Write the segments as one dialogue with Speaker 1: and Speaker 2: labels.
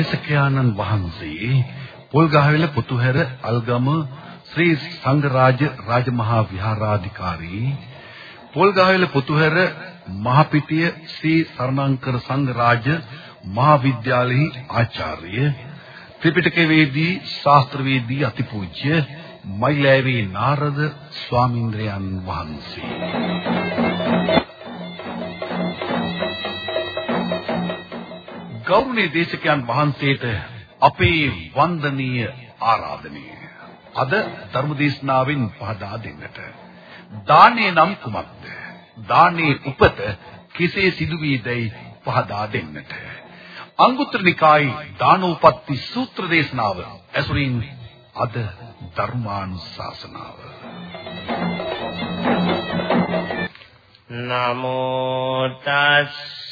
Speaker 1: දේශකයාණන් වහන්සේ පොල්ගහවෙල පුතුහැර අල්ගම ශ්‍රී සංඝරාජ රාජමහා විහාරාධිකාරී පොල්ගහවෙල පුතුහැර මහපිටිය ශ්‍රී සරණංකර සංඝරාජ මහාවිද්‍යාලෙහි ආචාර්ය ත්‍රිපිටකවේදී ශාස්ත්‍රවේදී අතිපූජ්‍ය මයිලෑවේ නාරද ස්වාමීන්ද්‍රයන් වහන්සේ. ගෞරවනීය දේශකයන් වහන්සේට අපේ වන්දනීය ආරාධනය. අද ධර්මදේශනාවෙන් පහදා දෙන්නට. දානේ නම් කුමක්ද? දානේ උපත කෙසේ සිදු වීදයි පහදා දෙන්නට. අංගුත්තර නිකායේ දානෝපත්ති සූත්‍ර දේශනාව ඇසුරින් අද ධර්මානුශාසනාව.
Speaker 2: නමෝ තස්ස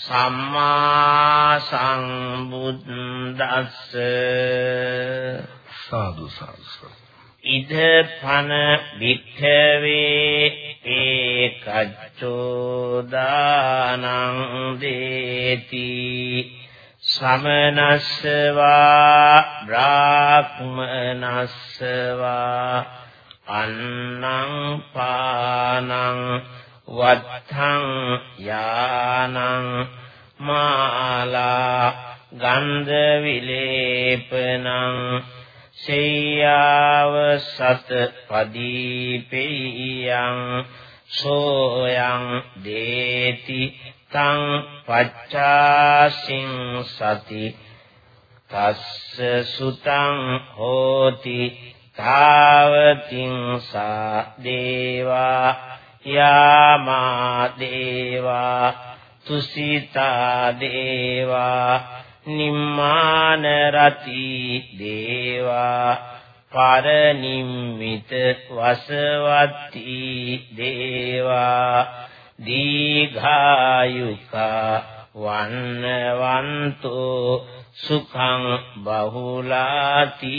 Speaker 2: සම්මා සම්බුද්දස්ස
Speaker 1: සාදු සාදු.
Speaker 2: ඉද පන වික්ඛවේ ඒකච්චෝ දානං දේති සමනස්සවා බ්‍රාහ්මනස්සවා අන්නං පානං වත්තං යානං මාලා ගන්ධ විලේපනං සේයාව සත පදීපේයං සෝයං දේති තං පච්චාසින් සති තස්ස සුතං හෝති තාවතින් සා දේවා යාමා දේවා තුසිතා දේවා නිම්මාන රති දේවා පරනිම්මිත වසවත්ති දේවා දීඝායුකා වන්නවන්තෝ සුඛං බහුලාති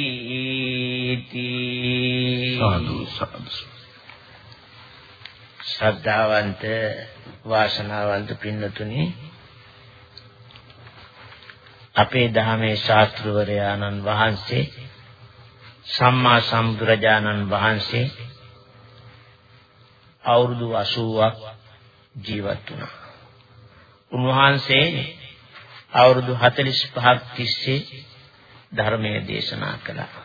Speaker 1: සාදු සාදු
Speaker 2: ශ්‍රද්ධාවන්ත වාසනාවන්ත පින්නතුනි අපේ ධර්මයේ ශාස්ත්‍රවරයාණන් වහන්සේ සම්මා සම්බුදුරජාණන් වහන්සේ අවුරුදු 80ක් ජීවත් වුණා. උන්වහන්සේ අවුරුදු 45ක් තිස්සේ ධර්මයේ දේශනා කළා.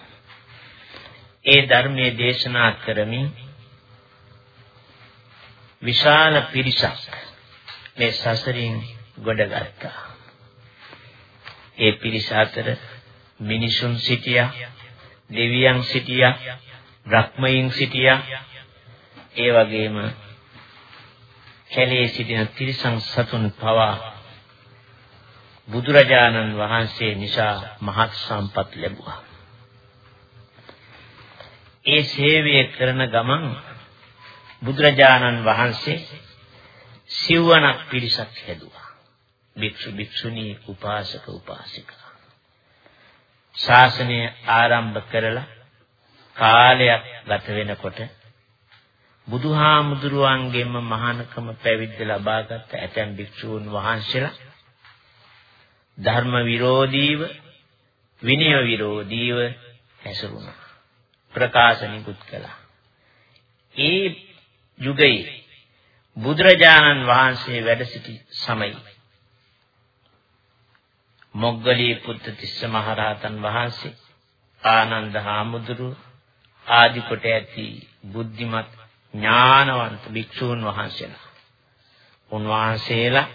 Speaker 2: ඒ ධර්මයේ දේශනා කරමින් විශාල පිරිසක් මේ සසරින් ගොඩගත්තා. ඒ පිරිස අතර මිනිසුන් සිටියා, දෙවියන් සිටියා, බ්‍රහ්මයන් සිටියා. ඒ වගේම කැලේ සිටින තිරිසන් සතුන් පවා බුදුරජාණන් වහන්සේ නිසා මහත් සම්පත් ලැබුවා. ඒ සේවය කරන ගමන් බුදුරජාණන් වහන්සේ සිව්වනක් පිරිසක් හැදුවා. භික්ෂු භික්ෂුණී උපාසක උපාසිකා. ශාසනය ආරම්භ කරලා කාලයක් ගත වෙනකොට බුදුහාමුදුරුවන්ගෙන්ම මහානකම පැවිද්ද ලබාගත් ඇතැම් භික්ෂූන් වහන්සේලා ධර්ම විරෝධීව විනය විරෝධීව හැසිරුණා. ප්‍රකාශ නිකුත් කළා. ඒ යුගයේ බුදුරජාණන් වහන්සේ වැඩ සිටි සමයේ. මොග්ගලී පුත්තිස්ස මහරහතන් වහන්සේ ආනන්ද හාමුදුරුව ආදි කොට ඇති බුද්ධිමත් ඥානවන්ත භික්ෂූන් වහන්සේලා. උන්වහන්සේලා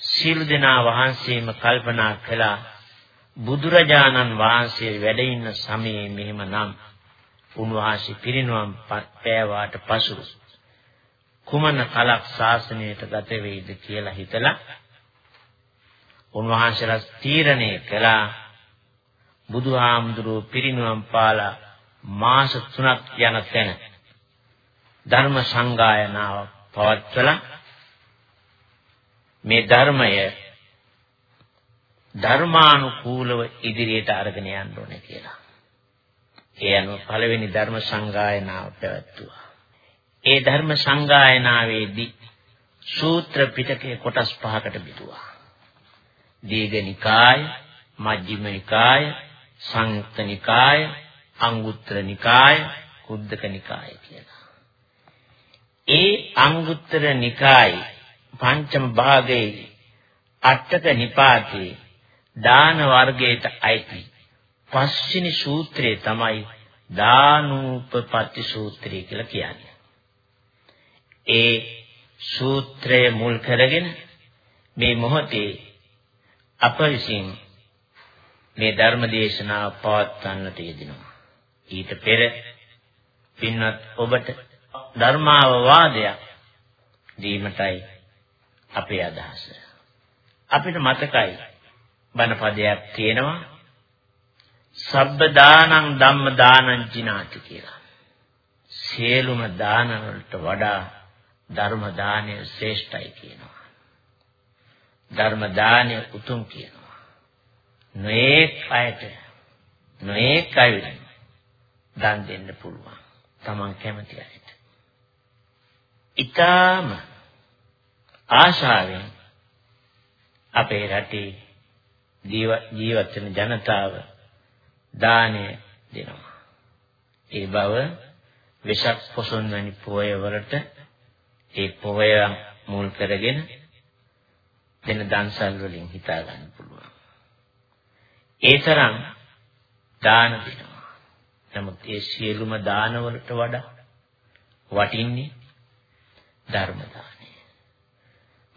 Speaker 2: සීල දෙනා වහන්සේම කල්පනා කළා බුදුරජාණන් වහන්සේ වැඩ ඉන්න සමයේ මෙහෙම නම් උන්වහන්සේ පිරිනුවම් පෑවාට පසු කුමන කලක් ශාසනයට ගත වෙයිද කියලා හිතලා උන්වහන්සේලා තීරණය කළා බුදුහාමුදුරුව පිරිනුවම් පාලා මාස 3ක් යන තැන ධර්ම සංගායනාව පවත්වලා මේ ධර්මය ධර්මානුකූලව ඉදිරියට අරගෙන යන්න ඕනේ කියලා. ඒ අනුව පළවෙනි ධර්ම සංගායනාව පැවැත්තුවා. ඒ ධර්ම සංගායනාවේදී සූත්‍ර පිටකයේ කොටස් පහකට බෙදුවා. දීඝනිකාය, මජ්ක්‍ධිම නිකාය, සංයුක්ත නිකාය, අංගුත්තර නිකාය, කුද්දක නිකාය කියලා. ඒ අංගුත්තර නිකායේ පංචම භාගයේ අටක නිපාතේ දාන වර්ගයට අයිති පස්වෙනි සූත්‍රය තමයි දානූපපත්ති සූත්‍රය කියලා කියන්නේ. ඒ සූත්‍රය මුල් කරගෙන මේ මොහොතේ අප විසින් මේ ධර්ම දේශනාව පවත්වන්නට යෙදෙනවා. ඊට පෙර පින්වත් ඔබට ධර්මාවවාදයක් දීමටයි අපේ අදහස. අපිට මතකයි බණ පදයක් තියෙනවා සබ්බ දානං ධම්ම දානං ජිනාති කියලා. සියලුම දාන වලට වඩා ධර්ම දානය ශ්‍රේෂ්ඨයි කියනවා. ධර්ම දානය උතුම් කියනවා. නොඑක් අයට නොඑක් අයට දන් දෙන්න පුළුවන්. Taman කැමති අයට. ඊටාම ආශාවෙන් අපේ රටේ ජීවත් වෙන ජනතාව දානය දෙනවා. ඒ බව වෙසක් පොසොන් වැනි පොය වලට ඒ පොය මුල් කරගෙන දෙන දන්සල් වලින් හිතා ගන්න පුළුවන්. ඒ තරම් දාන දෙනවා. නමුත් ඒ සියලුම දාන වලට වඩා වටින්නේ ධර්ම දානය.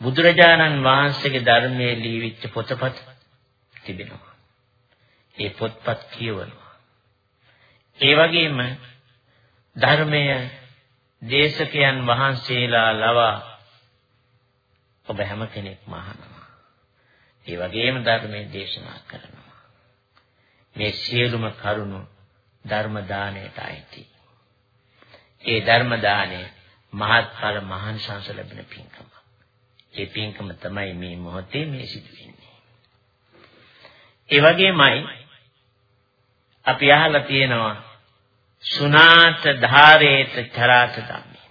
Speaker 2: බුදුරජාණන් වහන්සේගේ ධර්මයේ ලියවිච්ච පොතපත් තිබෙනවා. ඒ පොත්පත් කියවනවා. ඒ වගේම ධර්මය දේශකයන් වහන්සේලා ලවා ඔබ හැම කෙනෙක්ම අහනවා. ඒ වගේම ධර්මයේ දේශනා කරනවා. මේ සියලුම කරුණු ධර්ම දාණයට අයිති. ඒ ධර්ම දාණය මහත්ඵල මහානිසංස ලැබෙන පින්කම. ඒ පින්කම තමයි මේ මොහොතේ මේ සිදුවෙන්නේ. ඒ වගේමයි අපි අහලා තියෙනවා සුනාත ධාරේත චරාත ධම්මේ.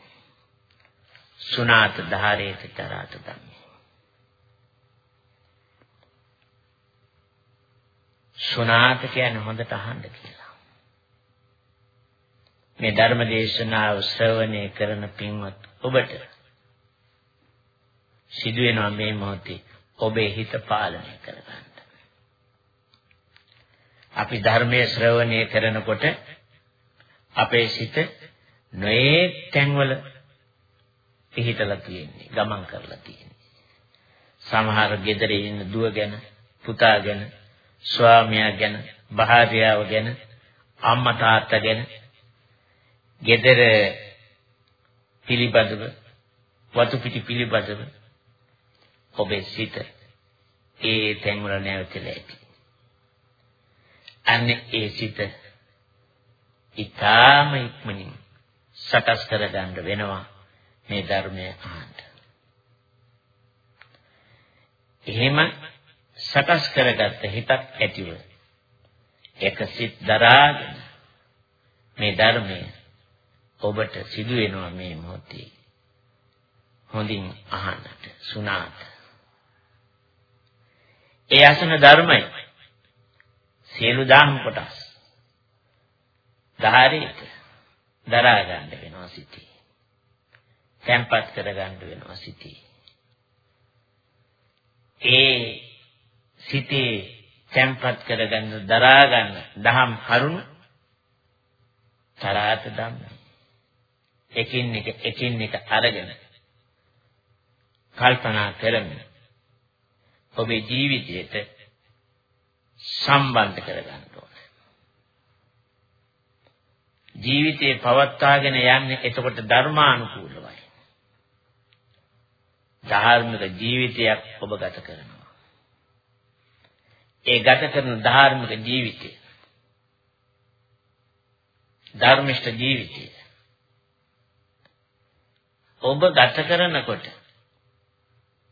Speaker 2: සුනාත ධාරේත චරාත ධම්මේ. සුනාත කියන්නේ හොඳට අහන්න කියලා. මේ ධර්ම දේශනාව ශ්‍රවණය කරන පින්වත් ඔබට සිදුවෙනවා මේ මොහොතේ ඔබේ හිත පාලනය කරගන්න. අපි ධර්මයේ ශ්‍රවණය කරනකොට අපේ සිත නොයේ තැන්වල පිහිටලා තියෙන්නේ ගමන් කරලා තියෙන්නේ. සමහර ගෙදර ඉන්න දුව ගැන පුතා ගැන ස්වාමියා ගැන භාර්යාව ගැන අම්මා තාත්තා ගැන ගෙදර පිළිබඳව වතු පිටි පිළිබඳව ඔබේ සිත ඒ තැන්වල නැවතිලා ඇති. අන්න ඒ සිත ඊටාම ඉක්මනින් සකස් කරගන්න වෙනවා මේ ධර්මය අහන්න. එහෙම සකස් කරගත්ත හිතක් ඇතිව එක සිත් දරාගෙන මේ ධර්මය ඔබට සිදු වෙනවා මේ මොහොතේ. හොඳින් අහන්නට සුණාත. ඒ අසන ධර්මයි සියලු දාම් කොටස් ධාරේට දරා ගන්න වෙනවා සිටී. තැම්පත් කර ගන්න වෙනවා සිටී. ඒ සිටේ තැම්පත් කරගන්න දරා ගන්න දහම් කරුණ තරාත ධම්ම. එකින් එක එකින් එක අරගෙන කල්පනා කරමින් ඔබේ ජීවිතයට සම්බන්ධ කරගන්න ඕනේ. ජීවිතේ පවත්වාගෙන යන්නේ එතකොට ධර්මානුකූලවයි. ධාර්මික ජීවිතයක් ඔබ ගත කරනවා. ඒ ගත කරන ධාර්මික ජීවිතය ධර්මිෂ්ඨ ජීවිතය ඔබ ගත කරනකොට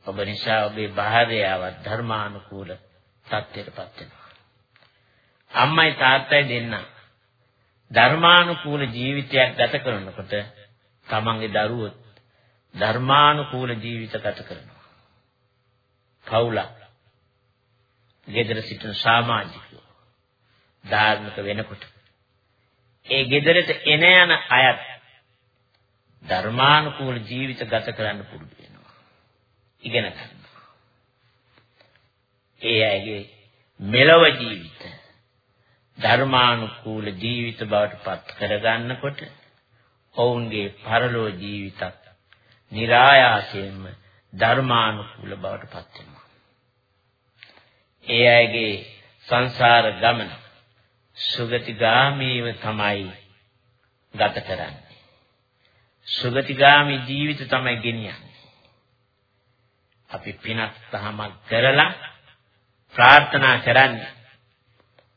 Speaker 2: ඔබ නිසා ඔබේ භාර්යාව ධර්මානුකූල තත්ත්වයටපත් වෙනවා. අම්මයි තාත්තයි දෙන්න ධර්මානුකූල ජීවිතයක් ගත කරනකොට තමන්ගේ දරුවෝ ධර්මානුකූල ජීවිත ගත කරනවා. පවුලක් ගෙදර සිටින සමාජිකයෝ ධාර්මික වෙනකොට ඒ ගෙදරට එන යන අයත් ධර්මානුකූල ජීවිත ගත කරන්න පුරුදු වෙනවා. ඉගෙන ගන්නවා. ඒ අයගේ මෙලව ජීවිත ධර්මානුකූල ජීවිත බවට පත් කරගන්නකොට ඔවුන්ගේ පරලෝ ජීවිතත් નિરાයාසයෙන්ම ධර්මානුකූල බවට පත් වෙනවා. ඒ අයගේ සංසාර ගමන සුගතිගාමීව තමයි ගත කරන්නේ. සුගතිගාමී ජීවිත තමයි ගෙනියන්නේ. අපි පිනක් තහමක් කරලා ප්‍රාර්ථනා කරන්නේ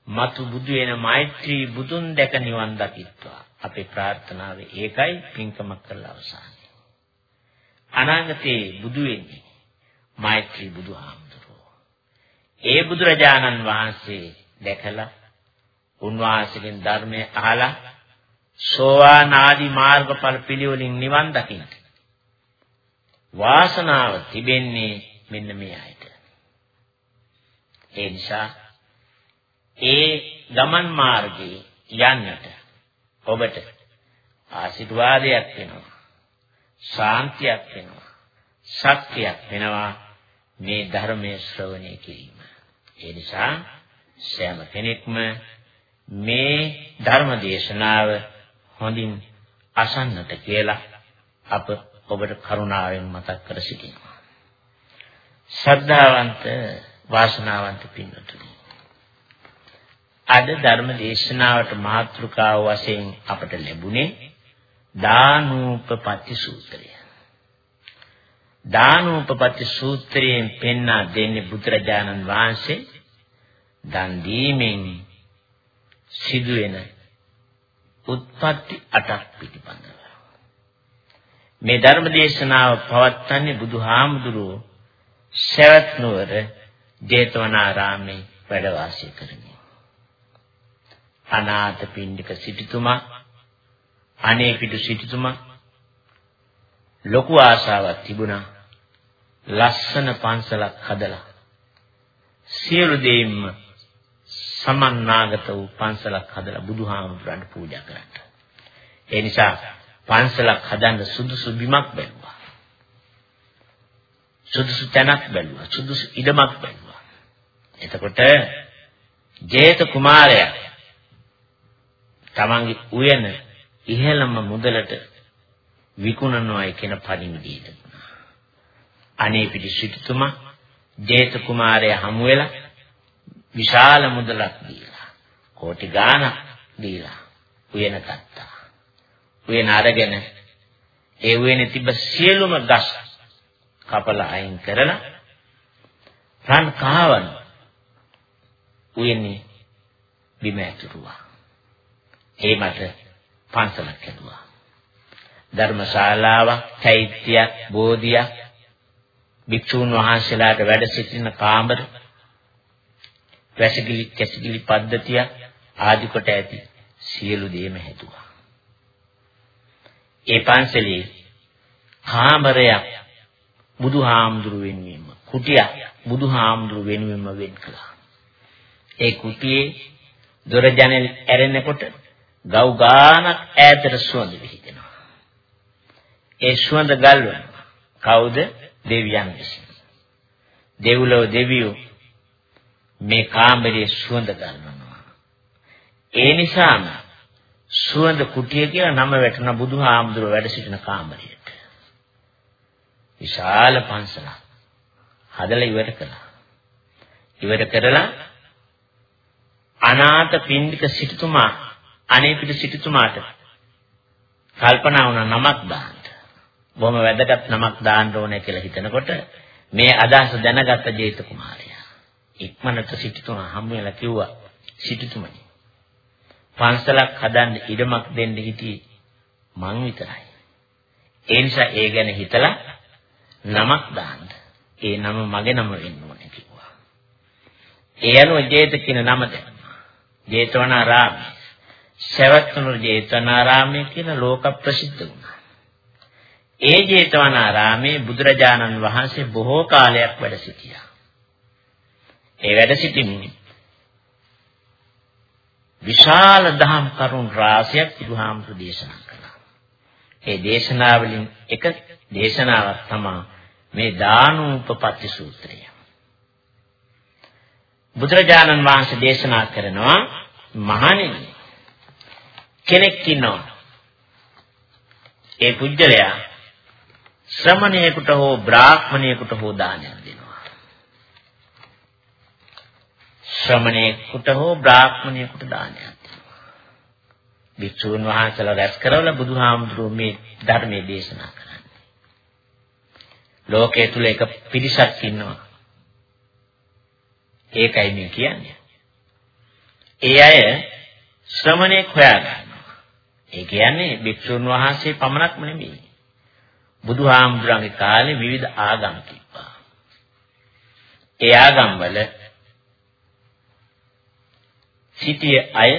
Speaker 2: මතු බුදු වෙන මෛත්‍රී බුදුන් දැක නිවන් දකිත්වා. අපේ ප්‍රාර්ථනාව ඒකයි පින්කමක් කරලා අවසానයි. අනාගතේ බුදු වෙන්නේ මෛත්‍රී බුදුහාමුදුරුවෝ. ඒ බුදුරජාණන් වහන්සේ දැකලා උන්වහන්සේගෙන් ධර්මය අහලා සෝවාන් ආදී මාර්ගඵල පිළිවෙලින් නිවන් දකින්න. වාසනාව තිබෙන්නේ මෙන්න මේ අයට. ඒ නිසා ඒ ගමන් මාර්ගයේ යන්නට ඔබට ආශිර්වාදයක් වෙනවා. ශාන්තියක් වෙනවා. ශක්තියක් වෙනවා මේ ධර්මයේ ශ්‍රවණය කිරීම. ඒ නිසා සෑම කෙනෙක්ම මේ ධර්ම දේශනාව හොඳින් අසන්නට කියලා අප ඔබට කරුණාවෙන් මතක් කර සිටිනවා. ශ්‍රද්ධාවන්ත වාසනාවන්ත පින්වතුනි. අද ධර්ම දේශනාවට මාතෘකාව වශයෙන් අපට ලැබුණේ දානූපපති සූත්‍රය. දානූපපති සූත්‍රයෙන් පෙන්වා දෙන්නේ බුදුරජාණන් වහන්සේ දන් දීමෙන් සිදුවෙන උත්පත්ති අටක් පිටිපන්දව. මේ ධර්ම දේශනාව පවත්වන්නේ බුදුහාමුදුරුවෝ සවැත් නුවර ජේතවනාරාමේ වැඩ වාසය කරමින්. අනාථ පින්ඩික සිටුතුමා අනේ පිටු සිටුතුමා ලොකු ආශාවක් තිබුණා ලස්සන පන්සලක් හදලා සියලු දෙයින්ම සමන්නාගත වූ පන්සලක් හදලා බුදුහාමුදුරන්ට පූජා කරන්න. ඒ නිසා පන්සලක් හදන්න සුදුසු බිමක් බැලුවා. සුදුසු තැනක් බැලුවා. සුදුසු ඉඩමක් බැලුවා. එතකොට ජේත කුමාරයා තමන්ගේ උයන ඉහළම මුදලට විකුණනවායි කියන පරිමිතිය තිබුණා. අනේ පිටි සිටුතුමා ජේත කුමාරයා හමු වෙලා විශාල මුදලක් දීලා කෝටි ගාණක් දීලා උයන ගත්තා. උයන අරගෙන ඒ උයනේ තිබ්බ සියලුම ගස් කපලා අයින් කරලා රන් කාවන් උයනේ බිම ඇතුරුවා. ඒ මත පන්සලක් හැදුවා. ධර්මශාලාවක්, චෛත්‍යයක්, බෝධියක්, භික්ෂූන් වහන්සේලාට වැඩ සිටින කාමර වැසිකිලි කැසිකිලි පද්ධතිය ආදි කොට ඇති සියලු දේම හැදුවා. ඒ පන්සලේ කාමරයක් බුදුහාමුදුරු වෙනුවෙන්ම කුටියක් බුදුහාමුදුරු වෙනුවෙන්ම වෙන් කළා. ඒ කුටියේ දොර ජනෙල් ඇරෙනකොට ගව් ගානක් ඈතට සුවඳ විහිදෙනවා. ඒ සුවඳ ගල්වන කවුද? දෙවියන් විසින්. දෙව්ලොව දෙවියෝ මේ කාමරයේ සුවඳ ගන්නවා. ඒ නිසාම සුවඳ කුටිය කියලා නම වැටෙන බුදුහාමුදුරුව වැඩ සිටින කාමරයට. විශාල පන්සලක් හදලා ඉවර කළා. ඉවර කරලා අනාථ පින්ඩික සිටුතුමා අනේපිට සිටුතුමාට කල්පනා වුණා නමක් දාන්න. බොහොම වැදගත් නමක් දාන්න ඕනේ කියලා හිතනකොට මේ අදහස දැනගත්ත ජේත කුමාරයා ඉක්මනට සිටුතුමා හම් වෙලා කිව්වා සිටුතුමනි පන්සලක් හදන්න ඉඩමක් දෙන්න හිටියේ මං විතරයි. ඒ නිසා ඒ ගැන හිතලා නමක් දාන්න. ඒ නම මගේ නම වෙන්න ඕනේ කිව්වා. ඒ අනුව ජේත කියන නම දැම්මා. ජේතවනාරාමය. සවැත්නුවර ජේතවනාරාමය කියන ලෝක ප්‍රසිද්ධ වුණා. ඒ ජේතවනාරාමේ බුදුරජාණන් වහන්සේ බොහෝ කාලයක් වැඩ සිටියා. ඒ වැඩ සිටින්නේ විශාල දහම් කරුණ රාශියක් බුදුහාමුදුරු දේශනා කළා. ඒ දේශනාවලින් එක දේශනාවක් තමයි මේ දානූපපත්ති සූත්‍රය. බුදුරජාණන් වහන්සේ දේශනා කරනවා මහණෙනි කෙනෙක් ඉන්නවා. ඒ පුජ්‍යලයා ශ්‍රමණයෙකුට හෝ බ්‍රාහ්මණයෙකුට හෝ දානයක් දෙනවා. ශ්‍රමණයෙකුට හෝ බ්‍රාහ්මණයෙකුට දානයක් දෙනවා. භික්ෂුන් වහන්සේලා රැස් කරවලා බුදුහාමුදුරුවෝ මේ ධර්මයේ දේශනා කරන්නේ. ලෝකයේ තුල එක පිරිසක් ඉන්නවා. ඒකයි මේ කියන්නේ. ඒ අය ශ්‍රමණෙක් හොයාගන්නවා. ඒ කියන්නේ භික්ෂුන් වහන්සේ පමණක්ම නෙමෙයි. බුදුහාමුදුරන්ගේ කාලේ විවිධ ආගම් තිබ්බා. ඒ ආගම් වල සිටිය අය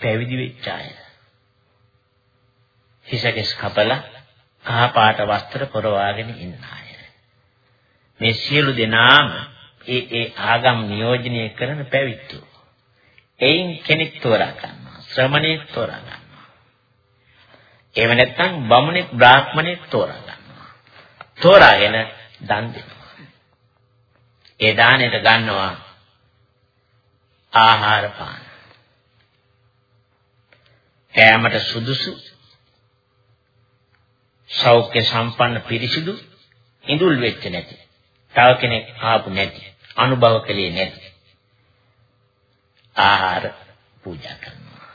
Speaker 2: පැවිදි වෙච්ච අය. හිසකෙස් කපලා කහ පාට වස්ත්‍ර පරවාගෙන ඉන්න අය. මේ සියලු දෙනාම ඒ ඒ ආගම් නියෝජනය කරන පැවිද්දෝ. එයින් කෙනෙක් තෝරා ගන්නවා. ශ්‍රමණෙක් තෝරා ගන්නවා. එහෙම නැත්නම් බමුණෙක් බ්‍රාහ්මණෙක් තෝරා ගන්නවා. තෝරාගෙන දන් දෙනවා. ඒ දාණයට ගන්නවා ආහාර පාන. කෑමට සුදුසු සෞඛ්‍ය සම්පන්න පිරිසිදු ඉඳුල් වෙච්ච නැති. තව කෙනෙක් ආපු නැති. අනුභව කළේ නැති. ආහාර පූජා කරනවා.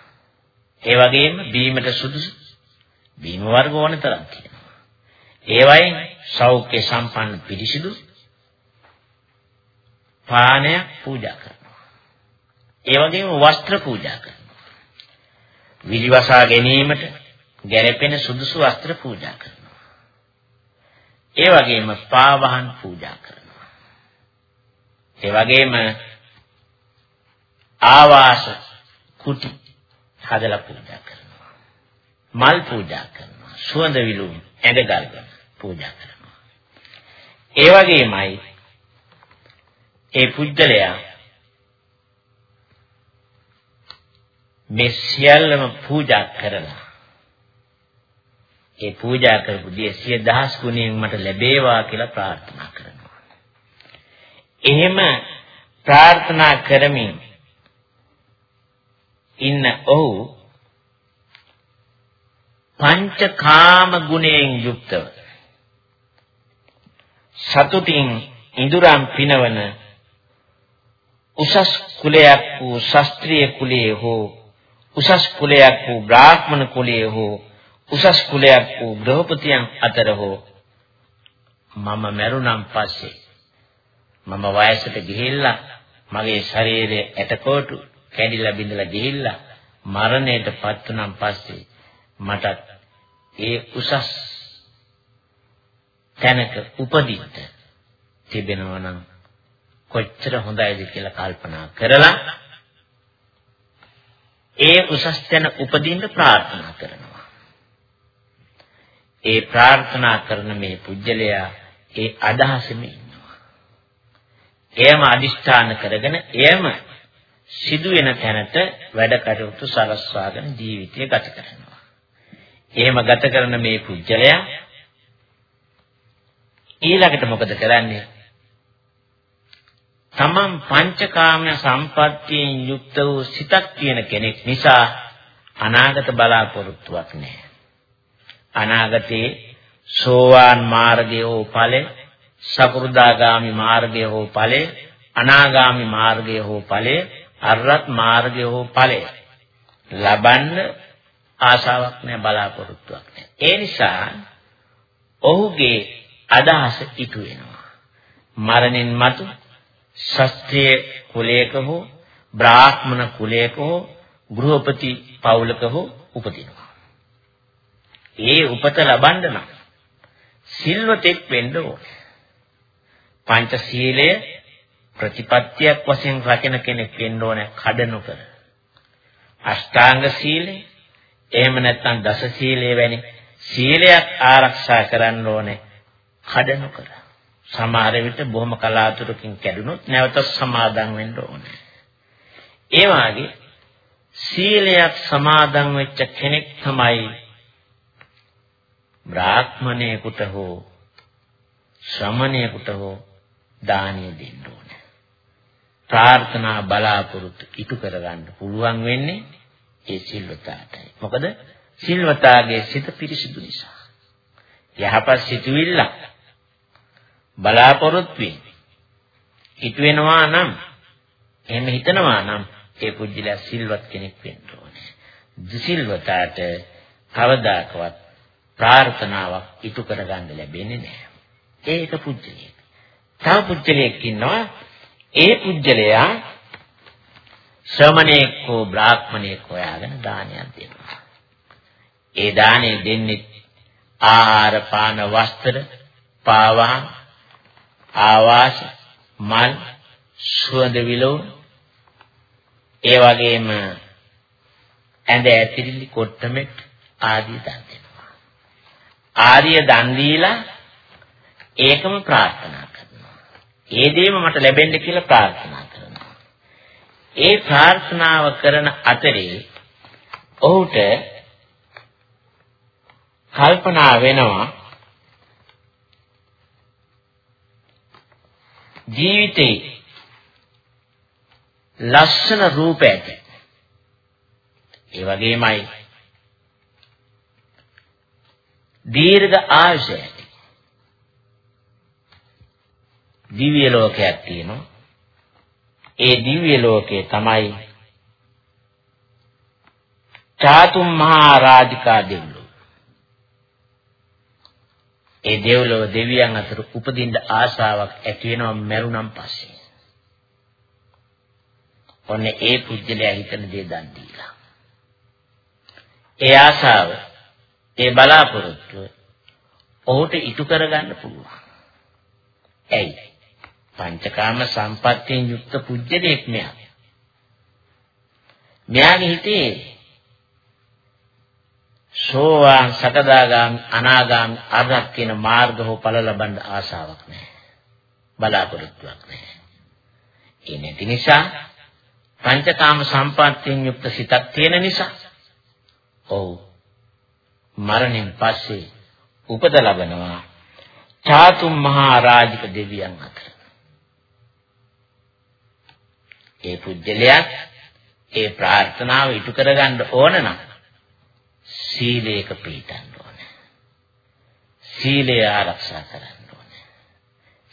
Speaker 2: ඒ වගේම බීමට සුදුසු බීම වර්ග ඕන තරම් තියෙනවා. ඒ වයින් සෞඛ්‍ය සම්පන්න පිරිසිදු පානයක් පූජා කරනවා. ඒ වගේම වස්ත්‍ර පූජා කරනවා. විලිවසා ගැනීමට ගැරපෙන සුදුසු වස්ත්‍ර පූජා කරනවා. ඒ වගේම පාවහන් පූජා කරනවා. ඒ වගේම ආවාස කුටි හදලා පූජා කරනවා. මල් පූජා කරනවා. සුවඳ විලවුන් ඇඳගල්ගෙන පූජා කරනවා. ඒ වගේමයි ඒ පුජ්‍යලයා මේ සියල්ලම පූජා කරලා ඒ පූජා කරපු දේ සිය දහස් ගුණයෙන් මට ලැබේවා කියලා ප්‍රාර්ථනා කරනවා. එහෙම ප්‍රාර්ථනා කරමින් ඉන්න ඔහු පංචකාම ගුණයෙන් යුක්තව. සතුටින් ඉඳුරම් පිනවන උසස් කුලයක් වූ ශාස්ත්‍රීය කුලයේ හෝ උසස් කුලයක් වූ බ්‍රාහ්මණ කුලයේ හෝ උසස් කුලයක් වූ ගෘහපතියන් අතර හෝ මම මරුණම් පස්සේ මම වයසට ගිහිල්ලා මගේ ශරීරයේ ඇටකොටු කැඩිලා බිඳලා ගිහිල්ලා මරණයටපත් වුණන් පස්සේ මට ඒ උසස් තැනක උපදින්න තිබෙනවා නම් කොච්චර හොඳයිද කියලා කල්පනා කරලා ඒ උසස් තැන උපදින්න ප්‍රාර්ථනා කරනවා. ඒ ප්‍රාර්ථනා කරන මේ පුජ්‍යලයා ඒ අදහසෙම ඉන්නවා. එයම අදිෂ්ඨාන කරගෙන එයම සිදුවෙන තැනට වැඩ කටයුතු සලස්වාගෙන ජීවිතය ගත කරනවා. එහෙම ගත කරන මේ පුජ්‍යලයා ඊළඟට මොකද කරන්නේ? තමන් පංචකාම සම්පත්තියෙන් යුක්ත වූ සිතක් තියෙන කෙනෙක් නිසා අනාගත බලාපොරොත්තුවක් නැහැ. අනාගතේ සෝවාන් මාර්ගයේ හෝ ඵලෙ, සකෘදාගාමි මාර්ගයේ හෝ ඵලෙ, අනාගාමි මාර්ගයේ හෝ ඵලෙ අරහත් මාර්ගය හෝ ඵලය ලබන්න ආශාවක් නැහැ බලාපොරොත්තුවක් නැහැ. ඒ නිසා ඔහුගේ අදහස ඉටු වෙනවා. මරණින් මතු ශාස්ත්‍රීය කුලයක හෝ බ්‍රාහ්මණ කුලයක හෝ ගෘහපති පවුලක හෝ උපදිනවා. ඒ උපත ලබන්න නම් සිල්වතෙක් වෙන්න ඕනේ. පංචශීලය ප්‍රතිපත්තියක් වශයෙන් රැකෙන කෙනෙක් වෙන්න ඕනේ කඩනු කර. අෂ්ටාංග සීලය එහෙම නැත්නම් දස සීලය වැනි සීලයක් ආරක්ෂා කරන්න ඕනේ කඩනු කර. සමහර විට බොහොම කලාතුරකින් කැඩුනොත් නැවත සමාදන් වෙන්න ඕනේ. ඒ වාගේ සීලයක් සමාදන් වෙච්ච කෙනෙක් තමයි බ්‍රාහ්මණයෙකුට හෝ ශ්‍රමණයෙකුට හෝ දානිය දෙන්න ඕනේ. ප්‍රාර්ථනා බලාපොරොත්තු ඉටු කරගන්න පුළුවන් වෙන්නේ ඒ සිල්වතාටයි. මොකද සිල්වතාගේ සිත පිරිසිදු නිසා. යහපත් සිතුවිල්ල බලාපොරොත්තු වෙන්නේ. ඉටු වෙනවා නම් එහෙම හිතනවා නම් ඒ පුජ්‍යලා සිල්වත් කෙනෙක් වෙන්න ඕනේ. දුසිල්වතාට කවදාකවත් ප්‍රාර්ථනාවක් ඉටු කරගන්න ලැබෙන්නේ නැහැ. ඒක පුජ්‍යලයක්. තව පුජ්‍යලයක් ඉන්නවා. ඒ පුජ්‍යලයා ශ්‍රමණේක හෝ බ්‍රාහ්මණේක හොයාගෙන දානයක් දෙනවා. ඒ දානේ දෙන්නේ ආහාර පාන වස්ත්‍ර පාවා ආවාස මල් සුවඳ විලවුන් ඒ වගේම ඇඳ ඇතිරිලි කොට්ටමෙක් ආදී දන් දෙනවා. ආර්ය දන් දීලා ඒකම ප්‍රාර්ථනා කරනවා. ඒ දේම මට ලැබෙන්න කියලා ප්‍රාර්ථනා කරනවා. ඒ ප්‍රාර්ථනාව කරන අතරේ ඔහුට කල්පනා වෙනවා ජීවිතේ ලස්සන රූප ඇති. ඒ වගේමයි දීර්ඝ ආයුෂ ඇති. දිව්‍ය ලෝකයක් තියෙනවා. ඒ දිව්‍ය ලෝකේ තමයි චාතුම් මහා රාජිකා දෙවිලෝ. ඒ දෙවිලෝ දෙවියන් අතර උපදින්න ආශාවක් ඇති වෙනවා මරුණන් පස්සේ. ඔන්න ඒ පුජ්‍යලයා හිතන දේ දන් දීලා. ඒ ආශාව, ඒ බලාපොරොත්තුව ඔහුට ඉටු කරගන්න පුළුවන්. ඇයි? පංචකාම සම්පත්තියෙන් යුක්ත පුජ්‍යලයක් මෙයා. මෙයාගේ හිතේ සෝවාන් සකදාගාමි අනාගාමි අරහත් කියන මාර්ග හෝ ඵල ලබන්න ආශාවක් නැහැ. බලාපොරොත්තුවක් නැහැ. ඒ නැති නිසා පංචකාම සම්පත්තියෙන් යුක්ත සිතක් තියෙන නිසා ඔව් මරණයෙන් පස්සේ උපත ලබනවා චාතුම් මහා රාජික දෙවියන් අතර ඒ පුජ්‍යලයක් ඒ ප්‍රාර්ථනාව ඉටු කරගන්න ඕන නම් සීලයක පිළිපදන්න ඕනේ සීලය ආරක්ෂා කරන්න ඕනේ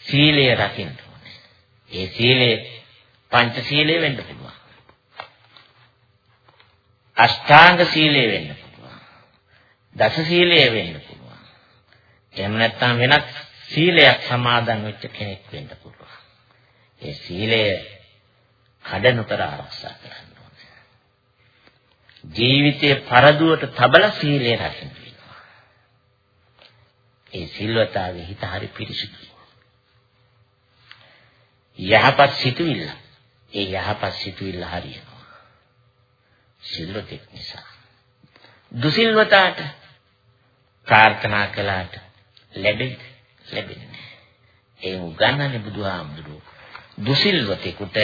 Speaker 2: සීලය රකින්න ඕනේ ඒ සීලය පංච සීලය වෙන්න පුළුවන් අෂ්ටාංග සීලය වෙන්න පුළුවන්. දස සීලය වෙන්න පුළුවන්. එහෙම නැත්නම් වෙනත් සීලයක් සමාදන් වෙච්ච කෙනෙක් වෙන්න පුළුවන්. ඒ සීලය කඩනු කර ආරක්ෂා කරන්න ඕනේ. ජීවිතයේ පරදුවට තබල සීලය රකින්න වෙනවා. ඒ සිල්වතාවේ හිත හරි පිරිසිදුයි. යහපත් සිතුවිල්ල. ඒ යහපත් සිතුවිල්ල හරියනවා. සිල්වතෙක් නිසා. දුසිල්වතාට ප්‍රාර්ථනා කළාට ලැබෙන්නේ ලැබෙන්නේ ඒ උගන්වන්නේ බුදුහාමුදුරුවෝ. දුසිල්වතෙකුට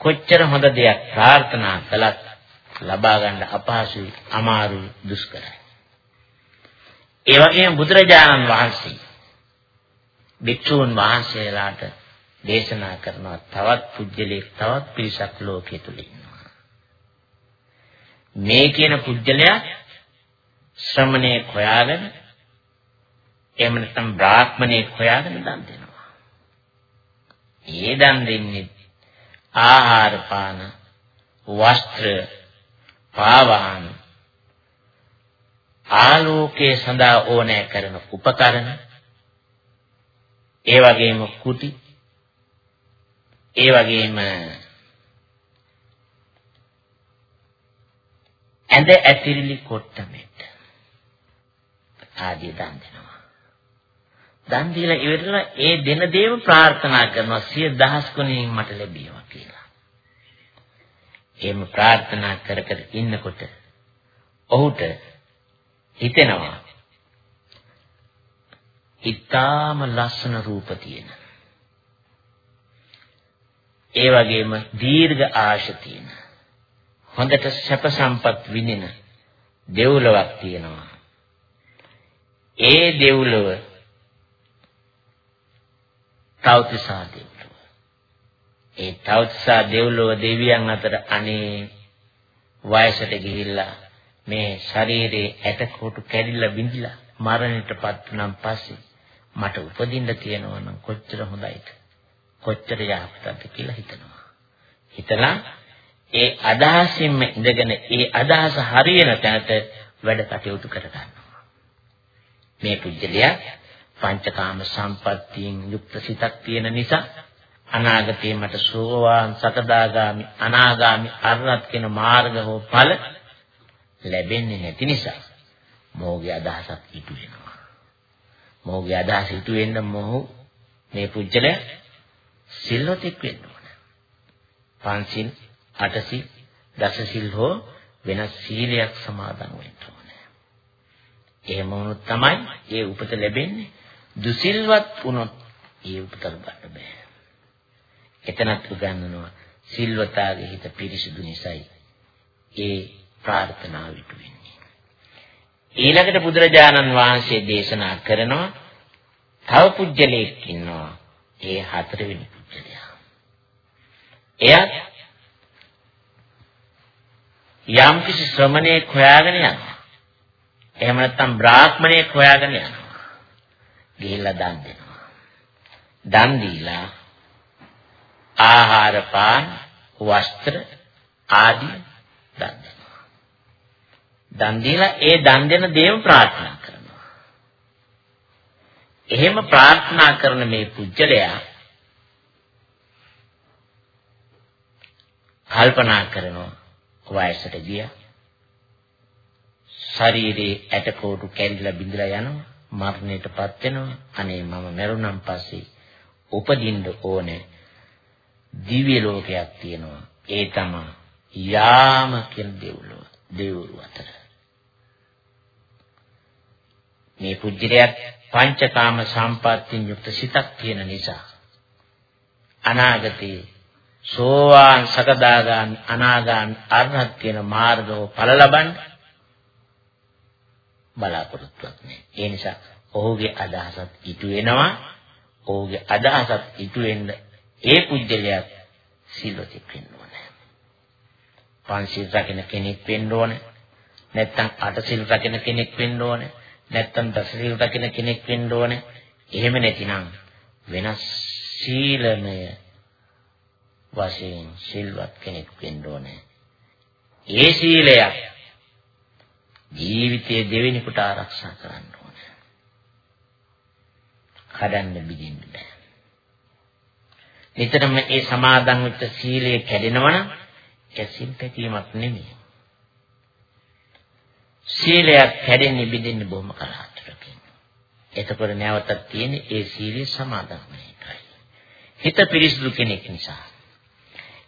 Speaker 2: කොච්චර හොඳ දෙයක් ප්‍රාර්ථනා කළත් ලබා ගන්න අපහසුයි, අමාරුයි, දුෂ්කරයි. ඒ වගේම බුදුරජාණන් වහන්සේ භික්ෂූන් වහන්සේලාට දේශනා කරන තවත් පුජ්‍යලෙක් තවත් පිරිසක් ලෝකයේ තුල ඉන්නවා. මේ කියන පුජ්‍යලයා ශ්‍රමණේ හොයාගෙන එහෙම නැත්නම් බ්‍රාහ්මණේ හොයාගෙන දන් දෙනවා. ඒ දන් දෙන්නේ ආහාර පාන වස්ත්‍ර පාවාන ආලෝකයේ සඳහා ඕනෑ කරන උපකරණ ඒ වගේම කුටි ඒ වගේම ඇඳ ඇතිරිලි කොට්ටමෙට ආදී දන් දෙනවා. දන් දීලා ඉවරලා ඒ දෙන දේම ප්‍රාර්ථනා කරනවා සිය දහස් ගුණයෙන් මට ලැබේවා කියලා. එහෙම ප්‍රාර්ථනා කර කර ඉන්නකොට ඔහුට හිතෙනවා ඊටාම ලස්සන රූප තියෙන. ඒ වගේම දීර්ඝ ආශ තියෙන. හොඳට සැප සම්පත් විඳින දෙව්ලොවක් තියෙනවා. ඒ දෙව්ලොව තවතිසා දෙව්ලොව. ඒ තවතිසා දෙව්ලොව දෙවියන් අතර අනේ වයසට ගිහිල්ලා මේ ශරීරයේ ඇටකොටු කැඩිලා බිඳිලා මරණයටපත් වුණාන් පස්සේ මට උපදින්න තියෙනවා නම් කොච්චර හොඳයිද? කොච්චර යහපතද කියලා හිතනවා. හිතලා ඒ අදහසින්ම ඉඳගෙන ඒ අදහස හරියන තැනට වැඩ කටයුතු කර ගන්නවා මේ පුජ්‍යලයා පංචකාම සම්පත්තියෙන් යුක්ත සිතක් තියෙන නිසා අනාගතේ මට සෝවාන් සකදාගාමි අනාගාමි අරහත් කියන මාර්ග හෝ ඵල ලැබෙන්නේ නැති නිසා මොහුගේ අදහසක් ඉටු වෙනවා. මොහුගේ අදහස ඉටු වෙන්න මොහු මේ පුජ්‍යලයා සිල්වතෙක් වෙන්න ඕන. පංචිල්, අටසිල්, දසසිල් හෝ වෙනස් සීලයක් සමාදන් වෙන්න ඕන. එහෙම වුණොත් තමයි ඒ උපත ලැබෙන්නේ. දුසිල්වත් වුණොත් ඒ උපත ගන්න බෑ. එතනත් උගන්වනවා සිල්වතාගේ හිත පිරිසිදු නිසායි ඒ ප්‍රාර්ථනාව ඉටු වෙන්නේ. ඊළඟට බුදුරජාණන් වහන්සේ දේශනා කරනවා තව පුජ්‍යලෙක් ඉන්නවා. ඒ හතරවෙනි පුජ්‍යලයා. එයත් යම් කිසි ශ්‍රමණේක් හොයාගෙන යනවා. එහෙම නැත්නම් බ්‍රාහ්මණයෙක් හොයාගෙන යනවා. ගිහිල්ලා දන් දෙනවා. දන් දීලා ආහාර පාන වස්ත්‍ර ආදී දන් දෙනවා. දන් දීලා ඒ දන් දෙන දේම ප්‍රාර්ථනා කරනවා. එහෙම ප්‍රාර්ථනා කරන මේ පුජ්‍යලයා කල්පනා කරනවා වයසට ගියා. ශරීරේ ඇටකොටු කැරිලා බිඳලා යනවා. මරණයටපත් වෙනවා. අනේ මම මරුණන් පස්සේ උපදින්න ඕනේ. දිව්‍ය ලෝකයක් තියෙනවා. ඒ තමයි යාම කියන දෙව්ලොව. දෙව්ලොව අතර. මේ පුජ්‍යලයක් පංචකාම සම්පත්තියෙන් යුක්ත සිතක් තියෙන නිසා අනාගතේ සෝවාන් සකදාගාමි අනාගාමි අරහත් කියන මාර්ගව ඵල ලබන්න බලාපොරොත්තුවක් නෑ. ඒ නිසා ඔහුගේ අදහසත් ඉටු වෙනවා. ඔහුගේ අදහසත් ඉටු වෙන්න ඒ පුජ්‍යලයක් සිල්වතෙක් වෙන්න ඕනේ. පංචශීල රකින්න කෙනෙක් වෙන්න ඕනේ. නැත්තම් අටසිල් රකින්න කෙනෙක් වෙන්න ඕනේ. නැත්තම් දසසිල් රකින්න කෙනෙක් වෙන්න ඕනේ. එහෙම නැතිනම් වෙනස් සීලමය වශයෙන් සිල්වත් කෙනෙක් වෙන්න ඕනේ. ඒ සීලයක් ජීවිතයේ දෙවෙනිකට ආරක්ෂා කරන්න ඕනේ. කඩන්න බිඳින්න බෑ. නිතරම ඒ සමාදන් වෙච්ච සීලය කැඩෙනවා නම් ඒ සිල් පැතීමක් නෙමෙයි. සීලයක් කැඩෙන්නේ බිඳින්නේ බොහොම කලාතුරකින්. එතකොට නැවතත් තියෙන්නේ ඒ සීලය සමාදන් වෙන එකයි. හිත පිරිසිදු කෙනෙක් නිසා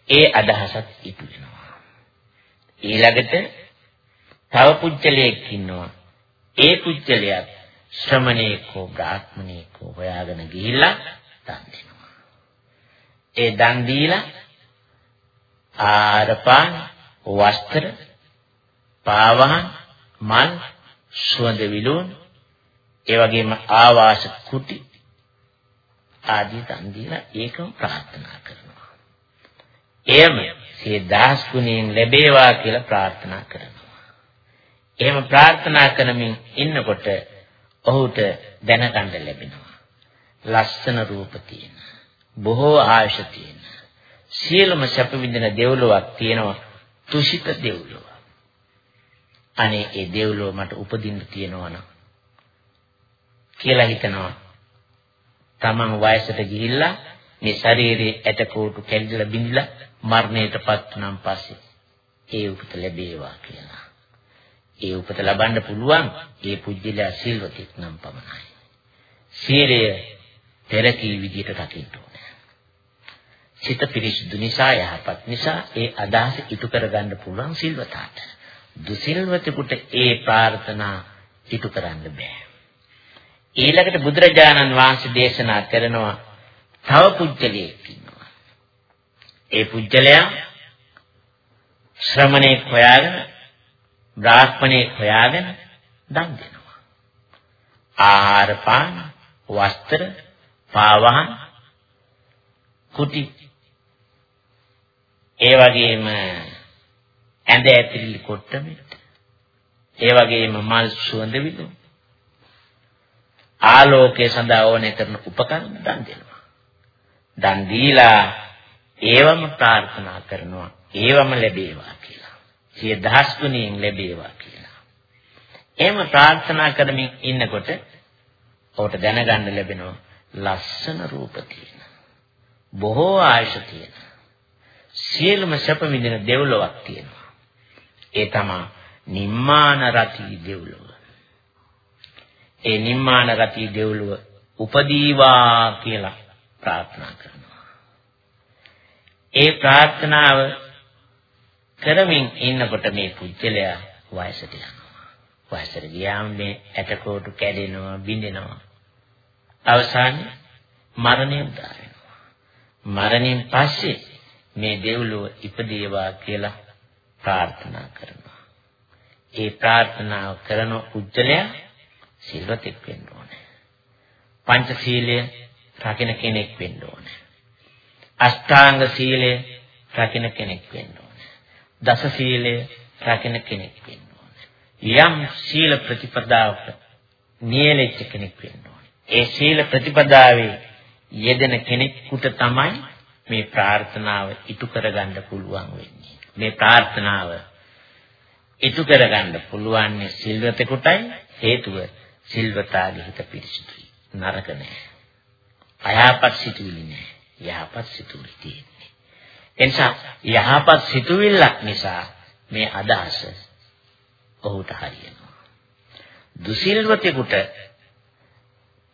Speaker 2: ඒ අදහසත් ඉටු වෙනවා. ඊළඟට තව පුජ්‍යලයක් ඉන්නවා. ඒ පුජ්‍යලයා ශ්‍රමණේක හෝ බ්‍රාහ්මණේක හොයාගෙන ගිහිල්ලා දන් දෙනවා. ඒ දන් දීලා ආරපාන වස්ත්‍ර පාවහන් මල් සුවඳ විලවුන් ඒ වගේම ආවාස කුටි ආදී දන් දීලා ඒකම ප්‍රාර්ථනා කරනවා. එයම සිය දහස් ගුණයෙන් ලැබේවා කියලා ප්‍රාර්ථනා කරනවා. එහෙම ප්‍රාර්ථනා කරමින් ඉන්නකොට ඔහුට දැනගන්න ලැබෙනවා. ලස්සන රූප තියෙන, බොහෝ ආයුෂ තියෙන, සියලුම සැප විඳින දෙව්ලොවක් තියෙනවා. තුෂිත දෙව්ලොව. අනේ ඒ දෙව්ලොව මට උපදින්න තියෙනවනම් කියලා හිතනවා. තමන් වයසට ගිහිල්ලා මේ ශරීරයේ ඇටකොටු කැඩිලා බිඳිලා මරණයටපත් වුණාන් පස්සේ ඒ උපත ලැබේවා කියලා. ඒ උපත ලබන්න පුළුවන් ඒ පුජ්‍යලයා සිල්වතෙක් නම් පමණයි. සීලය පෙරකී විදියට රකින්න ඕනේ. සිත පිරිසුදු නිසා යහපත් නිසා ඒ අදහස ඉටු කරගන්න පුළුවන් සිල්වතාට. දුසිල්වතෙකුට ඒ ප්‍රාර්ථනා ඉටු කරන්න බෑ. ඊළඟට බුදුරජාණන් වහන්සේ දේශනා කරනවා තව පුජ්‍යලයෙක් ඉන්නවා. ඒ පුජ්‍යලයා ශ්‍රමණේ හොයාගෙන බ්‍රාහ්මණේ හොයාගෙන දන් දෙනවා. ආහාර පාන, වස්ත්‍ර, පාවහන්, කුටි ඒ වගේම ඇඳ ඇතිරිලි කොට්ටමෙත් ඒ වගේම මල් සුවඳ විලු ආලෝකයේ සඳහා ඕනේ කරන උපකරණ දන් දෙනවා. දන් දීලා ඒවම ප්‍රාර්ථනා කරනවා ඒවම ලැබේවා කියලා. සිය දහස් ගුණයෙන් ලැබේවා කියලා. එහෙම ප්‍රාර්ථනා කරමින් ඉන්නකොට ඔහුට දැනගන්න ලැබෙනවා ලස්සන රූප තියෙන. බොහෝ ආයශ තියෙන. සියලුම සැප විඳින දෙව්ලොවක් තියෙනවා. ඒ තමයි නිම්මාන රති දෙව්ලොව. ඒ නිම්මාන රති දෙව්ලොව උපදීවා කියලා ප්‍රාර්ථනා කරනවා. ඒ ප්‍රාර්ථනාව කරමින් ඉන්නකොට මේ පුජ්‍යලයා වයසට යනවා. වයසට ගියාම මේ ඇටකොටු කැඩෙනවා, බිඳෙනවා. අවසානයේ මරණය උදා වෙනවා. මරණයෙන් පස්සේ මේ දෙව්ලොව ඉපදේවා කියලා ප්‍රාර්ථනා කරනවා. ඒ ප්‍රාර්ථනාව කරන පුජ්‍යලයා සිල්වතෙක් වෙන්න ඕනේ. පංචශීලය රකින්න කෙනෙක් වෙන්න ඕනේ. අෂ්ටාංග සීලය රකින්න කෙනෙක් වෙන්න ඕනේ. දස සීලය රකින්න කෙනෙක් වෙන්න ඕනේ. යම් සීල ප්‍රතිපදාවක නියැලෙච්ච කෙනෙක් වෙන්න ඕනේ. ඒ සීල ප්‍රතිපදාවේ යෙදෙන කෙනෙකුට තමයි මේ ප්‍රාර්ථනාව ඉටු කරගන්න පුළුවන් වෙන්නේ. මේ ප්‍රාර්ථනාව ඉටු කරගන්න පුළුවන් සිල්වතෙකුටයි හේතුව සිල්වතාගේ හිත පිරිසිදුයි. නරක නෑ. අයහපත් සිතුවිලි නෑ. යහපත් සිතුවිලි තියෙන්නේ. එනිසා යහපත් සිතුවිල්ලක් නිසා මේ අදහස ඔහුට හරියනවා. දුසිල්වතෙකුට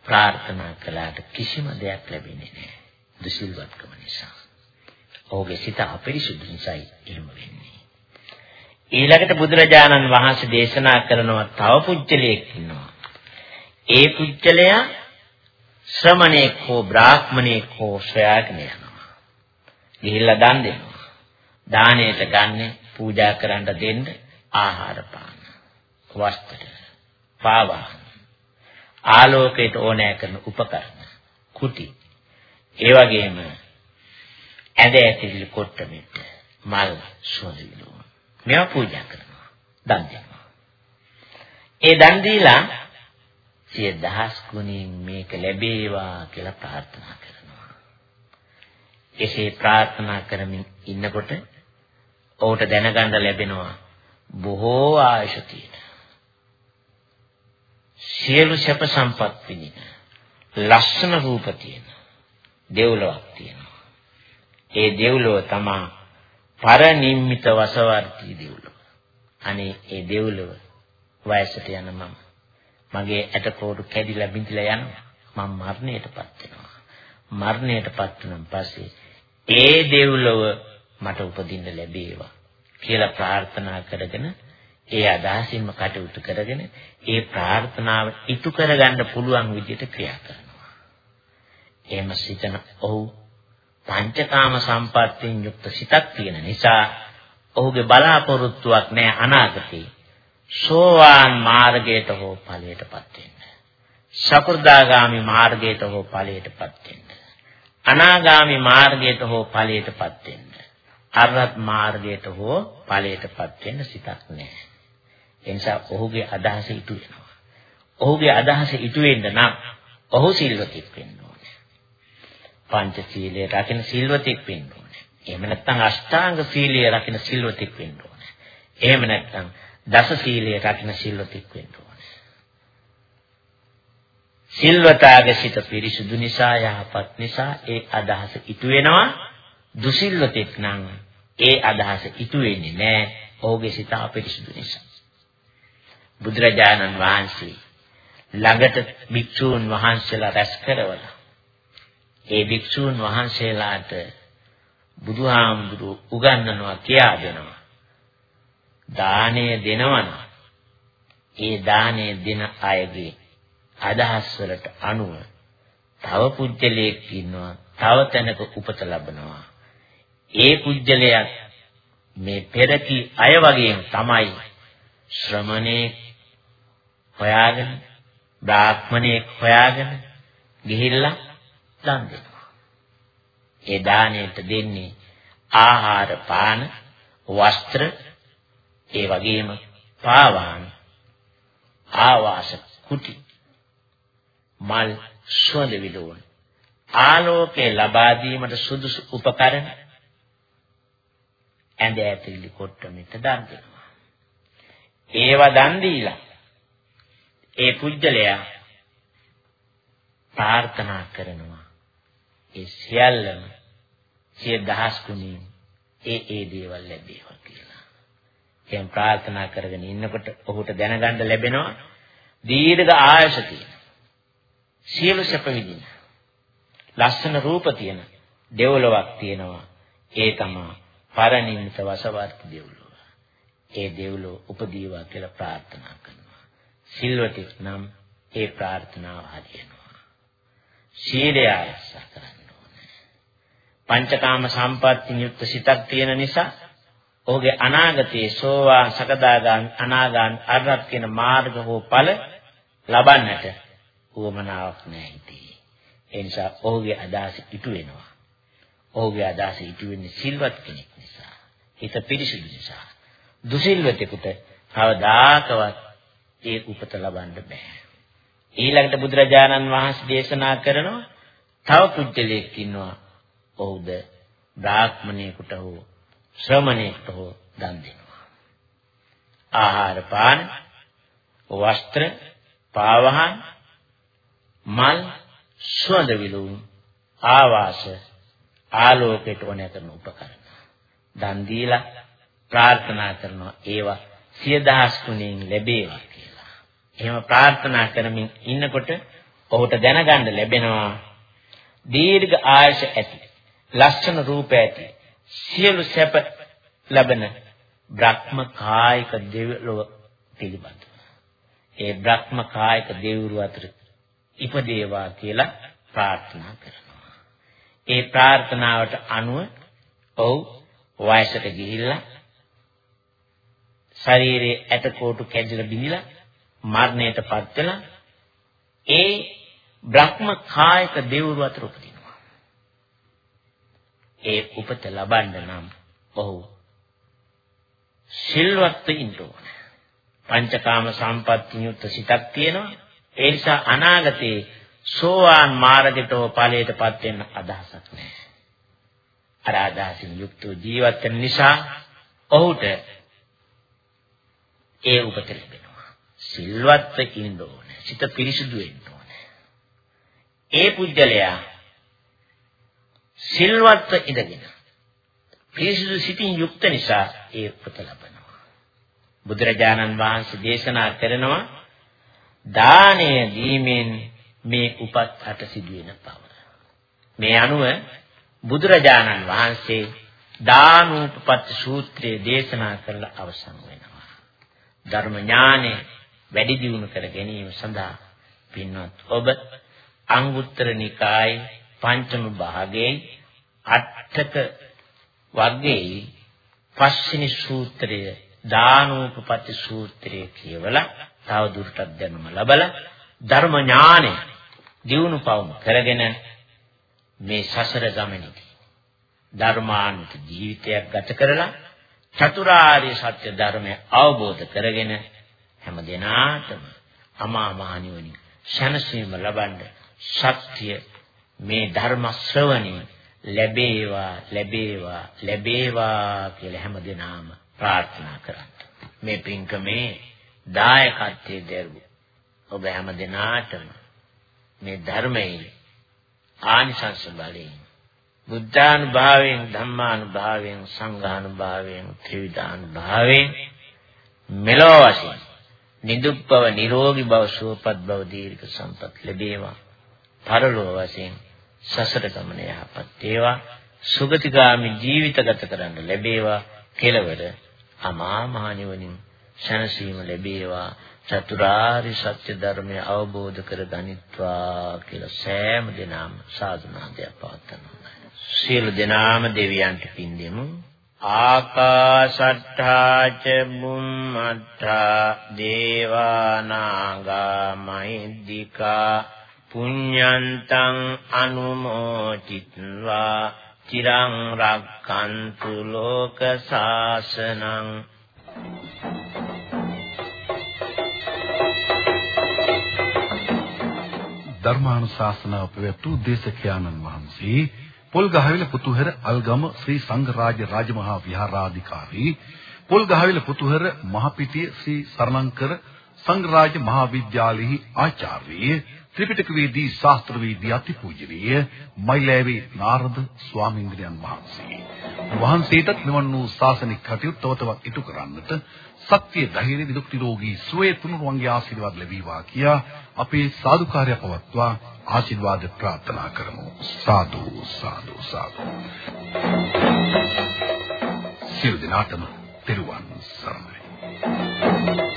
Speaker 2: ප්‍රාර්ථනා කළාට කිසිම දෙයක් ලැබෙන්නේ නැහැ. දුසිල්වත්කම නිසා. ඔහුගේ සිත අපිරිසුදු නිසායි එහෙම වෙන්නේ. ඊළඟට බුදුරජාණන් වහන්සේ දේශනා කරනවා තව පුජ්‍යලයක් ඉන්නවා. ඒ පුජ්‍යලයා ශ්‍රමණේක හෝ බ්‍රාහ්මණේක හෝ සොයාගෙන යනවා. ගිහිල්ලා දන් දෙනවා. දාණයට ගන්න පූජා කරන්න දෙන්න ආහාර පාන. වස්ත්‍ර පාවා ආලෝකයට ඕනෑ කරන උපකරණ කුටි. ඒ වගේම ඇඳ ඇතිවිලි කොට්ට මෙට්ට මල් සුවඳ මේවා පූජා කරනවා. දන් දෙනවා. ඒ දන් දීලා සිය දහස් ගුණයෙන් මේක ලැබේවා කියලා ප්‍රාර්ථනා කරනවා. එසේ ප්‍රාර්ථනා කරමින් ඉන්නකොට ඔහුට දැනගන්න ලැබෙනවා බොහෝ ආයුෂ තියෙන සියලු සැප සම්පත් විඳින ලස්සන රූප තියෙන දෙව්ලොවක් තියෙනවා. ඒ දෙව්ලොව තමා පරනිම්මිත වසවර්ති දෙව්ලොව. අනේ ඒ දෙව්ලොව වයසට යන මම මගේ ඇටකෝඩු කැඩිලා බිඳිලා යනවා. මම මරණයටපත් වෙනවා. මරණයටපත් වුණාන් පස්සේ ඒ දෙව්ලොව මට උපදින්න ලැබේවා කියලා ප්‍රාර්ථනා කරගෙන ඒ අදහසින්ම කටයුතු කරගෙන ඒ ප්‍රාර්ථනාව ඉටු කරගන්න පුළුවන් විදිහට ක්‍රියා කරනවා. එහෙම සිතන ඔහු පංචකාම සම්පත්තියෙන් යුක්ත සිතක් තියෙන නිසා ඔහුගේ බලාපොරොත්තුවක් නැහැ අනාගතේ. සෝවාන් මාර්ගයට හෝ ඵලයටපත් වෙන්න. සකෘදාගාමි මාර්ගයට හෝ ඵලයටපත් වෙන්න. අනාගාමි මාර්ගයට හෝ ඵලයටපත් වෙන්න. අරහත් මාර්ගයට හෝ ඵලයටපත් වෙන්න සිතක් නැහැ. ඒ නිසා ඔහුගේ අදහස ඉටු වෙනවා. ඔහුගේ අදහස ඉටු වෙන්න නම් ඔහු සිල්වතෙක් වෙන්න ඕනේ. පංචශීලයේ රකින්න සිල්වතෙක් වෙන්න ඕනේ. එහෙම නැත්නම් අෂ්ටාංග සීලයේ රකින්න සිල්වතෙක් වෙන්න ඕනේ. එහෙම නැත්නම් දස සීලයේ රකින්න සිල්වතෙක් වෙන්න ඕනේ. සිල්වතාගේ සිත පිරිසුදු නිසා යහපත් නිසා ඒ අදහස ඉටු වෙනවා. දුසිල්වතෙක් නම් ඒ අදහස ඉටු වෙන්නේ නැහැ. ඔහුගේ සිත අපිරිසුදු නිසා. බුදුරජාණන් වහන්සේ ළඟට භික්ෂූන් වහන්සේලා රැස් කරවලා ඒ භික්ෂූන් වහන්සේලාට බුදුහාමුදුරු උගන්වනවා කියා දෙනවා. දාණය දෙනවනම් ඒ දාණය දෙන අයගේ අදහස් වලට අනුව තව පුජ්‍යලයක් ඉන්නවා තව තැනක උපත ලබනවා ඒ පුජ්‍යලයා මේ පෙරකි අය වගේම තමයි ශ්‍රමණේ හොයාගෙන බ්‍රාහ්මණේ හොයාගෙන ගිහිල්ලා දන් දෙනවා. ඒ දාණයට දෙන්නේ ආහාර පාන වස්ත්‍ර ඒ වගේම පාවාන ආවාස කුටි මල් සුවඳ විලවුන් ආලෝකේ ලබා දීමට සුදුසු උපකරණ ඇඳ ඇතිලි කොට්ටමිට දන් දෙනවා. ඒවා දන් දීලා ඒ පුජ්‍යලයා ප්‍රාර්ථනා කරනවා. ඒ සියල්ලම සිය දහස් ගුණින් ඒ ඒ දේවල් ලැබේවා කියලා. එහෙන් ප්‍රාර්ථනා කරගෙන ඉන්නකොට ඔහුට දැනගන්න ලැබෙනවා දීර්ඝ ආයස තියෙන. සියලු සැප විඳින. ලස්සන රූප තියෙන දෙව්ලොවක් තියෙනවා. ඒ තමයි පරණින්ත වසවර්ති දෙව්ලොව. ඒ දෙව්ලොව උපදීවා කියලා ප්‍රාර්ථනා කරනවා. සිල්වතෙක් නම් ඒ ප්‍රාර්ථනාව හරියනවා. සීලය ආරක්ෂා කරන්න ඕනේ. පංචකාම සම්පත්තිය යුක්ත සිතක් තියෙන නිසා ඔහුගේ අනාගතයේ සෝවාන් සකදාගාමි අනාගාමි අරහත් කියන මාර්ග හෝ ඵල ලබන්නට උවමනාවක් නැහැ හිතේ. ඒ නිසා ඔහුගේ අදහස ඉටු වෙනවා. ඔහුගේ අදහස ඉටු වෙන්නේ සිල්වත් කෙනෙක් නිසා. හිත පිරිසිදු නිසා. දුසිල්වතෙකුට කවදාකවත් ඒ උපත ලබන්න බෑ. ඊළඟට බුදුරජාණන් වහන්සේ දේශනා කරනවා තව පුජ්‍යලයක් ඉන්නවා. ඔහුද බ්‍රාහ්මණයෙකුට හෝ ශ්‍රමණයෙකුට හෝ දන් දෙනවා. ආහාර පාන වස්ත්‍ර පාවහන් මල් සුවඳ විලවුන් ආවාස ආලෝකයට ඕන කරන උපකරණ දන් දීලා ප්‍රාර්ථනා කරනවා ඒවා සිය දහස් ගුණයෙන් ලැබේවා කියලා. එහෙම ප්‍රාර්ථනා කරමින් ඉන්නකොට ඔහුට දැනගන්න ලැබෙනවා දීර්ඝ ආයස ඇති ලක්ෂණ රූප ඇති සියලු සැප ලැබෙන බ්‍රහ්ම කායික දෙවිලොව පිළිබඳ. ඒ බ්‍රහ්ම කායික දෙවිවරු අතර ඉපදේවා කියලා ප්‍රාර්ථනා කරනවා. ඒ ප්‍රාර්ථනාවට අනුව ඔව් වයසට ගිහිල්ලා ශරීරයේ ඇටකොටු කැඩිලා බිඳිලා මරණයටපත් වෙලා ඒ බ්‍රහ්ම කායික දෙවිවරු අතර උපදිනවා. ඒ උපත ලබන්න නම් ඔහු සිල්වත් ඉන්න ඕනේ. පංචකාම සම්පත්තිය යුක්ත සිතක් තියෙනවා. ඒ නිසා අනාගතේ සෝවාන් මාර්ගයට ඵලයටපත් වෙන්න අදහසක් නැහැ. අර අදහසින් යුක්ත ජීවත් වෙන නිසා ඔහුට ඒ උපත ලැබෙනවා. සිල්වත්ව ඉන්න ඕනේ. සිත පිරිසිදු වෙන්න ඕනේ. ඒ පුජ්‍යලයා සිල්වත්ව ඉඳගෙන පිරිසිදු සිතින් යුක්ත නිසා ඒ උපත ලබනවා. බුදුරජාණන් වහන්සේ දේශනා කරනවා දානය දීමෙන් මේ උපත් හට සිදුවෙන බව. මේ අනුව බුදුරජාණන් වහන්සේ දානූපපත් සූත්‍රයේ දේශනා කරලා අවසන් වෙනවා. ධර්ම ඥානෙ වැඩි දියුණු කර ගැනීම සඳහා පින්වත් ඔබ අංගුත්තර නිකායේ පංචම භාගයේ අටක වර්ගයේ පස්වෙනි සූත්‍රය දානෝපපති සූත්‍රය කියවලා තව දුරටත් දැනුම ලබලා ධර්ම ඥානෙ දියුණු පවුම් කරගෙන මේ සසර ගමනේදී ධර්මාන්ත ජීවිතයක් ගත කරලා චතුරාර්ය සත්‍ය ධර්මය අවබෝධ කරගෙන හැම දිනාටම අමා මහ නිවනින් ශනසීම ලබන්න ශක්තිය මේ ධර්ම ශ්‍රවණේ ලැබේවා ලැබේවා ලැබේවා කියලා හැම දිනාම ප්‍රාර්ථනා කරන්න. මේ පින්කමේ දායකත්වයේ දරුවෝ ඔබ හැම දිනාටම මේ ධර්මයේ ආනිසංස බලයෙන් බුද්ධානුභාවයෙන් ධම්මානුභාවයෙන් සංඝානුභාවයෙන් ත්‍රිවිධානුභාවයෙන් මෙලොව වශයෙන් නිදුක් බව නිරෝගී බව සුවපත් බව දීර්ඝ සම්පත් ලැබේවා. පරලෝක වශයෙන් සසර ගමන යහපත් වේවා. සුගතිගාමි ජීවිත ගත කරන්න ලැබේවා. කෙලවර අමා මහ නිවනින් සැනසීම ලැබේවා. චතුරාර්ය සත්‍ය ධර්මය අවබෝධ කර ගනිත්වා කියලා සෑම දිනම සාධනාදයක් පවත්වනවා. සියලු දිනාම දෙවියන්ට පින් දෙමු. ආකාශට්ඨා ච බුම්මට්ඨා දේවානාගා මහිද්దికා පුඤ්ඤන්තං අනුමෝචිත්වා චිරං රක්칸තු ලෝක සාසනං Thank you.
Speaker 1: ධර්මානුශාසනාව පැවැත්වූ දේශකයාණන් වහන්සේ පොල්ගහවිල පුතුහෙර අල්ගම ශ්‍රී සංඝරාජ රාජමහා විහාරාධිකාරී පොල්ගහවිල පුතුහෙර මහපිටිය ශ්‍රී සරණංකර සංඝරාජ මහා විද්‍යාලයෙහි ආචාර්ය ත්‍රිපිටකවේදී ශාස්ත්‍රවේදී අතිපූජනීය මයිලෑවේ නාරද ස්වාමීන් වහන්සේ. වහන්සේටත් මෙවන් වූ ශාසනික කටයුතු තව තවත් ඉටු කරන්නට සත්‍ය ධෛර්ය විදුක් නිරෝගී සුවය තුනුරුවන්ගේ ආශිර්වාද ලැබීවා කියා අපේ සාදුකාරය පවත්වා ආශිර්වාද ප්‍රාර්ථනා කරමු. සාදු සාදු සාදු. සියලු දෙනාටම තෙරුවන් සරණයි.